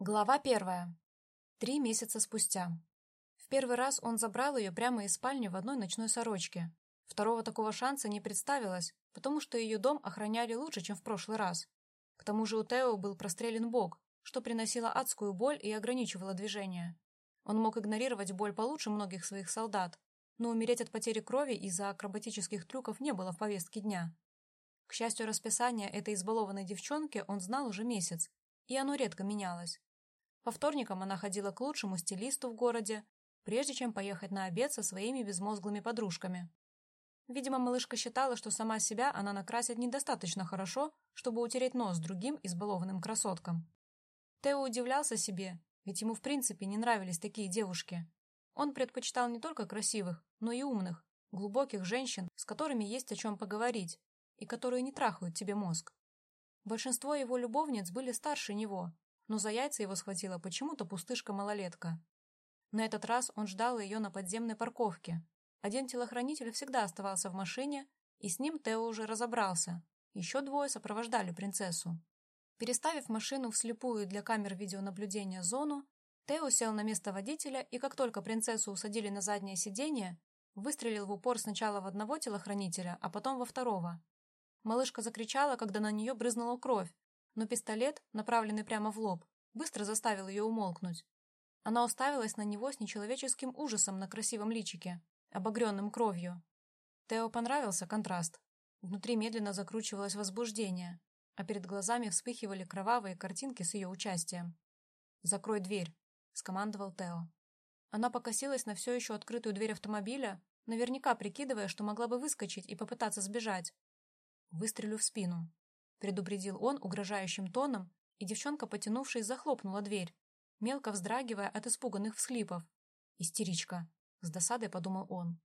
Глава первая. Три месяца спустя. В первый раз он забрал ее прямо из спальни в одной ночной сорочке. Второго такого шанса не представилось, потому что ее дом охраняли лучше, чем в прошлый раз. К тому же у Тео был прострелен бок, что приносило адскую боль и ограничивало движение. Он мог игнорировать боль получше многих своих солдат, но умереть от потери крови из-за акробатических трюков не было в повестке дня. К счастью, расписание этой избалованной девчонки он знал уже месяц, и оно редко менялось. По вторникам она ходила к лучшему стилисту в городе, прежде чем поехать на обед со своими безмозглыми подружками. Видимо, малышка считала, что сама себя она накрасит недостаточно хорошо, чтобы утереть нос другим избалованным красоткам. Тео удивлялся себе, ведь ему в принципе не нравились такие девушки. Он предпочитал не только красивых, но и умных, глубоких женщин, с которыми есть о чем поговорить, и которые не трахают тебе мозг. Большинство его любовниц были старше него, но за яйца его схватила почему-то пустышка-малолетка. На этот раз он ждал ее на подземной парковке. Один телохранитель всегда оставался в машине, и с ним Тео уже разобрался. Еще двое сопровождали принцессу. Переставив машину вслепую для камер видеонаблюдения зону, Тео сел на место водителя, и как только принцессу усадили на заднее сиденье, выстрелил в упор сначала в одного телохранителя, а потом во второго. Малышка закричала, когда на нее брызнула кровь, но пистолет, направленный прямо в лоб, быстро заставил ее умолкнуть. Она уставилась на него с нечеловеческим ужасом на красивом личике, обогренным кровью. Тео понравился контраст. Внутри медленно закручивалось возбуждение, а перед глазами вспыхивали кровавые картинки с ее участием. «Закрой дверь», — скомандовал Тео. Она покосилась на все еще открытую дверь автомобиля, наверняка прикидывая, что могла бы выскочить и попытаться сбежать. «Выстрелю в спину», предупредил он угрожающим тоном, и девчонка, потянувшись, захлопнула дверь, мелко вздрагивая от испуганных всхлипов. «Истеричка!» — с досадой подумал он.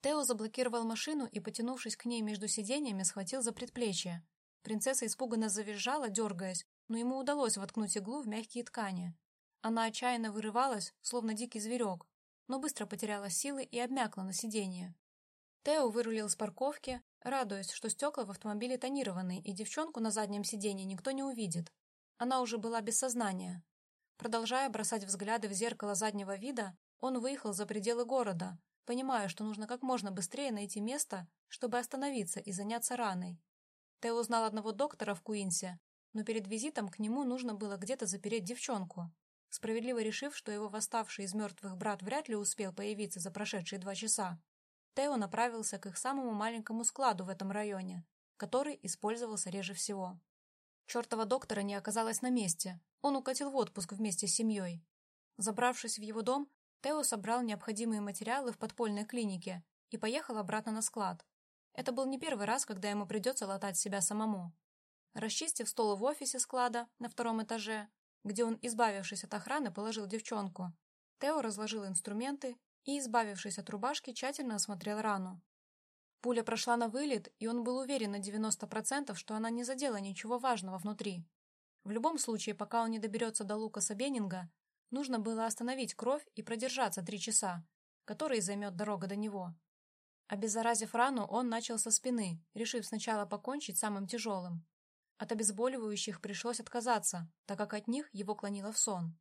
Тео заблокировал машину и, потянувшись к ней между сиденьями, схватил за предплечье. Принцесса испуганно завизжала, дергаясь, но ему удалось воткнуть иглу в мягкие ткани. Она отчаянно вырывалась, словно дикий зверек, но быстро потеряла силы и обмякла на сиденье. Тео вырулил с парковки, радуясь, что стекла в автомобиле тонированы, и девчонку на заднем сиденье никто не увидит. Она уже была без сознания. Продолжая бросать взгляды в зеркало заднего вида, он выехал за пределы города, понимая, что нужно как можно быстрее найти место, чтобы остановиться и заняться раной. Тео узнал одного доктора в Куинсе, но перед визитом к нему нужно было где-то запереть девчонку. Справедливо решив, что его восставший из мертвых брат вряд ли успел появиться за прошедшие два часа, Тео направился к их самому маленькому складу в этом районе, который использовался реже всего. Чертова доктора не оказалась на месте, он укатил в отпуск вместе с семьей. Забравшись в его дом, Тео собрал необходимые материалы в подпольной клинике и поехал обратно на склад. Это был не первый раз, когда ему придется латать себя самому. Расчистив стол в офисе склада на втором этаже, где он, избавившись от охраны, положил девчонку, Тео разложил инструменты и, избавившись от рубашки, тщательно осмотрел рану. Пуля прошла на вылет, и он был уверен на 90%, что она не задела ничего важного внутри. В любом случае, пока он не доберется до Лукаса Беннинга, нужно было остановить кровь и продержаться три часа, которые займет дорога до него. Обеззаразив рану, он начал со спины, решив сначала покончить самым тяжелым. От обезболивающих пришлось отказаться, так как от них его клонило в сон.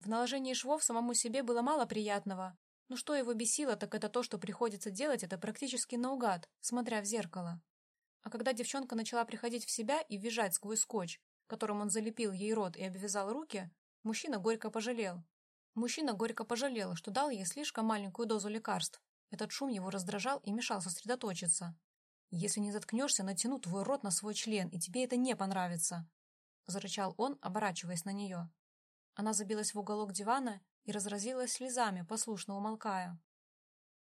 В наложении швов самому себе было мало приятного, но что его бесило, так это то, что приходится делать это практически наугад, смотря в зеркало. А когда девчонка начала приходить в себя и визжать сквозь скотч, которым он залепил ей рот и обвязал руки, мужчина горько пожалел. Мужчина горько пожалел, что дал ей слишком маленькую дозу лекарств. Этот шум его раздражал и мешал сосредоточиться. «Если не заткнешься, натяну твой рот на свой член, и тебе это не понравится», — зарычал он, оборачиваясь на нее. Она забилась в уголок дивана и разразилась слезами, послушно умолкая.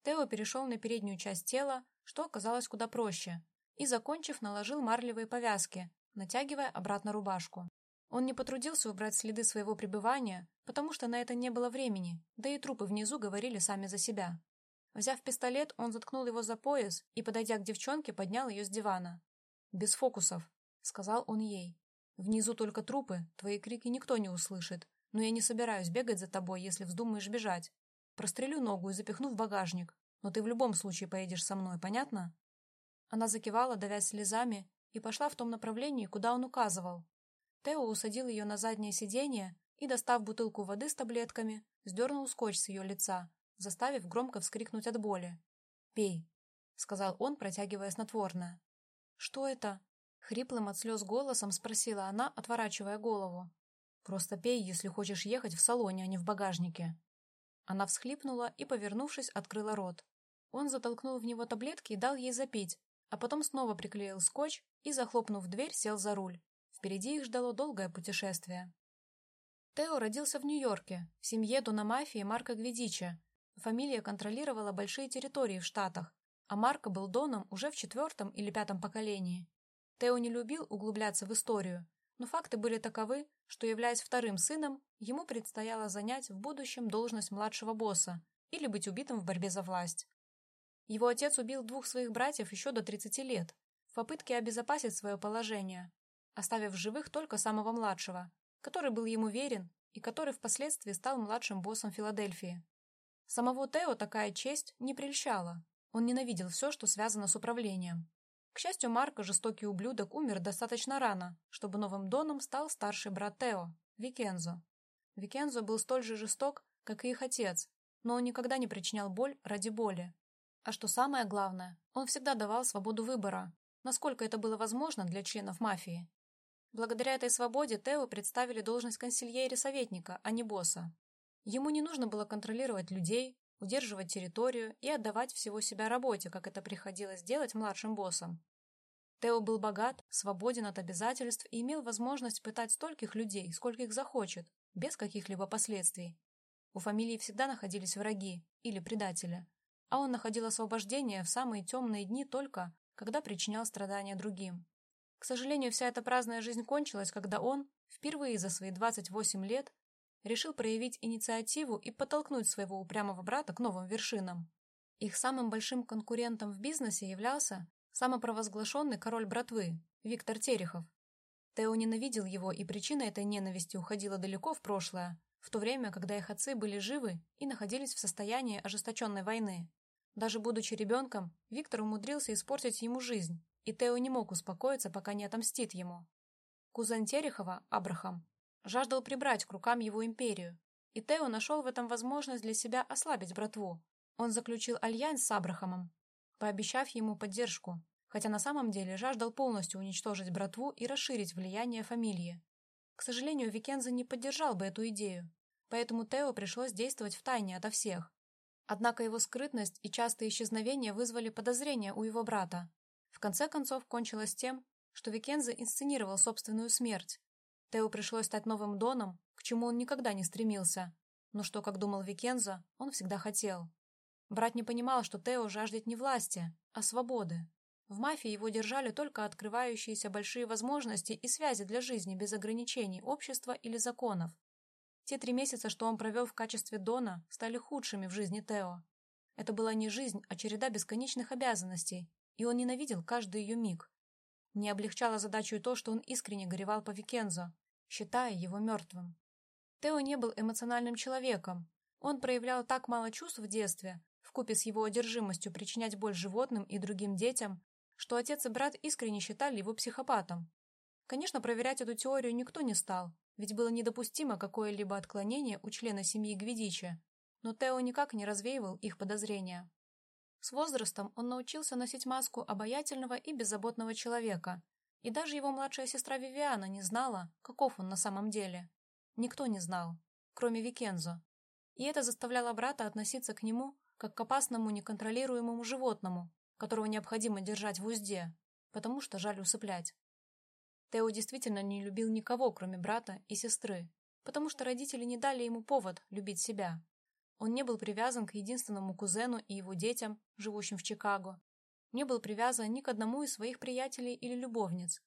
Тео перешел на переднюю часть тела, что оказалось куда проще, и, закончив, наложил марлевые повязки, натягивая обратно рубашку. Он не потрудился убрать следы своего пребывания, потому что на это не было времени, да и трупы внизу говорили сами за себя. Взяв пистолет, он заткнул его за пояс и, подойдя к девчонке, поднял ее с дивана. «Без фокусов», — сказал он ей. Внизу только трупы, твои крики никто не услышит, но я не собираюсь бегать за тобой, если вздумаешь бежать. Прострелю ногу и запихну в багажник, но ты в любом случае поедешь со мной, понятно?» Она закивала, давясь слезами, и пошла в том направлении, куда он указывал. Тео усадил ее на заднее сиденье, и, достав бутылку воды с таблетками, сдернул скотч с ее лица, заставив громко вскрикнуть от боли. «Пей», — сказал он, протягивая снотворное. «Что это?» — хриплым от слез голосом спросила она, отворачивая голову. «Просто пей, если хочешь ехать в салоне, а не в багажнике». Она всхлипнула и, повернувшись, открыла рот. Он затолкнул в него таблетки и дал ей запить, а потом снова приклеил скотч и, захлопнув дверь, сел за руль. Впереди их ждало долгое путешествие. Тео родился в Нью-Йорке, в семье Дона Мафии Марка Гвидича. Фамилия контролировала большие территории в Штатах, а Марко был Доном уже в четвертом или пятом поколении. Тео не любил углубляться в историю, но факты были таковы, что, являясь вторым сыном, ему предстояло занять в будущем должность младшего босса или быть убитым в борьбе за власть. Его отец убил двух своих братьев еще до 30 лет в попытке обезопасить свое положение, оставив живых только самого младшего, который был ему верен и который впоследствии стал младшим боссом Филадельфии. Самого Тео такая честь не прельщала. Он ненавидел все, что связано с управлением. К счастью, Марко, жестокий ублюдок, умер достаточно рано, чтобы новым доном стал старший брат Тео, Викензо. Викензо был столь же жесток, как и их отец, но он никогда не причинял боль ради боли. А что самое главное, он всегда давал свободу выбора, насколько это было возможно для членов мафии. Благодаря этой свободе Тео представили должность консильери-советника, а не босса. Ему не нужно было контролировать людей, удерживать территорию и отдавать всего себя работе, как это приходилось делать младшим боссам. Тео был богат, свободен от обязательств и имел возможность пытать стольких людей, скольких захочет, без каких-либо последствий. У фамилии всегда находились враги или предатели, а он находил освобождение в самые темные дни только, когда причинял страдания другим. К сожалению, вся эта праздная жизнь кончилась, когда он, впервые за свои 28 лет, решил проявить инициативу и подтолкнуть своего упрямого брата к новым вершинам. Их самым большим конкурентом в бизнесе являлся самопровозглашенный король братвы, Виктор Терехов. Тео ненавидел его, и причина этой ненависти уходила далеко в прошлое, в то время, когда их отцы были живы и находились в состоянии ожесточенной войны. Даже будучи ребенком, Виктор умудрился испортить ему жизнь, и Тео не мог успокоиться, пока не отомстит ему. Кузен Терехова, Абрахам, жаждал прибрать к рукам его империю, и Тео нашел в этом возможность для себя ослабить братву. Он заключил альянс с Абрахамом, пообещав ему поддержку, хотя на самом деле жаждал полностью уничтожить братву и расширить влияние фамилии. К сожалению, Викенза не поддержал бы эту идею, поэтому Тео пришлось действовать втайне ото всех. Однако его скрытность и частые исчезновения вызвали подозрения у его брата, в конце концов кончилось тем, что Викензе инсценировал собственную смерть. Тео пришлось стать новым Доном, к чему он никогда не стремился, но что, как думал Викенза, он всегда хотел. Брат не понимал, что Тео жаждет не власти, а свободы. В мафии его держали только открывающиеся большие возможности и связи для жизни без ограничений общества или законов. Те три месяца, что он провел в качестве Дона, стали худшими в жизни Тео. Это была не жизнь, а череда бесконечных обязанностей, и он ненавидел каждый ее миг. Не облегчало задачу и то, что он искренне горевал по Викензо, считая его мертвым. Тео не был эмоциональным человеком. Он проявлял так мало чувств в детстве, вкупе с его одержимостью причинять боль животным и другим детям, что отец и брат искренне считали его психопатом. Конечно, проверять эту теорию никто не стал, ведь было недопустимо какое-либо отклонение у члена семьи Гвидича, но Тео никак не развеивал их подозрения. С возрастом он научился носить маску обаятельного и беззаботного человека, и даже его младшая сестра Вивиана не знала, каков он на самом деле. Никто не знал, кроме Викензо. И это заставляло брата относиться к нему как к опасному неконтролируемому животному, которого необходимо держать в узде, потому что жаль усыплять. Тео действительно не любил никого, кроме брата и сестры, потому что родители не дали ему повод любить себя. Он не был привязан к единственному кузену и его детям, живущим в Чикаго. Не был привязан ни к одному из своих приятелей или любовниц.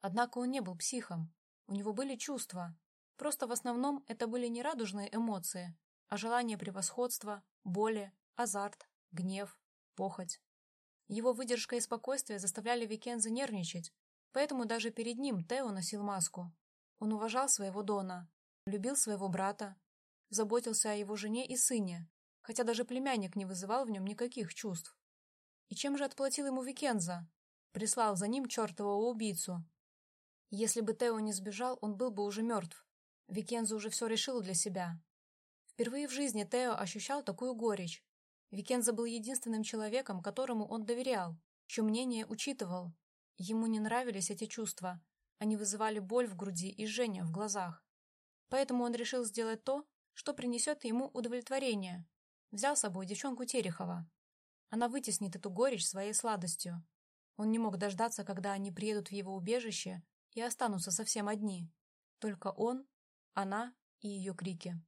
Однако он не был психом. У него были чувства. Просто в основном это были не радужные эмоции, а желание превосходства, боли, азарт, гнев, похоть. Его выдержка и спокойствие заставляли Викенза нервничать, поэтому даже перед ним Тео носил маску. Он уважал своего Дона, любил своего брата, заботился о его жене и сыне, хотя даже племянник не вызывал в нем никаких чувств. И чем же отплатил ему Викенза? Прислал за ним чертового убийцу. Если бы Тео не сбежал, он был бы уже мертв. Викенза уже все решил для себя. Впервые в жизни Тео ощущал такую горечь. Викенза был единственным человеком, которому он доверял, чье мнение учитывал. Ему не нравились эти чувства. Они вызывали боль в груди и жжение в глазах. Поэтому он решил сделать то, что принесет ему удовлетворение. Взял с собой девчонку Терехова. Она вытеснит эту горечь своей сладостью. Он не мог дождаться, когда они приедут в его убежище и останутся совсем одни. Только он, она и ее крики.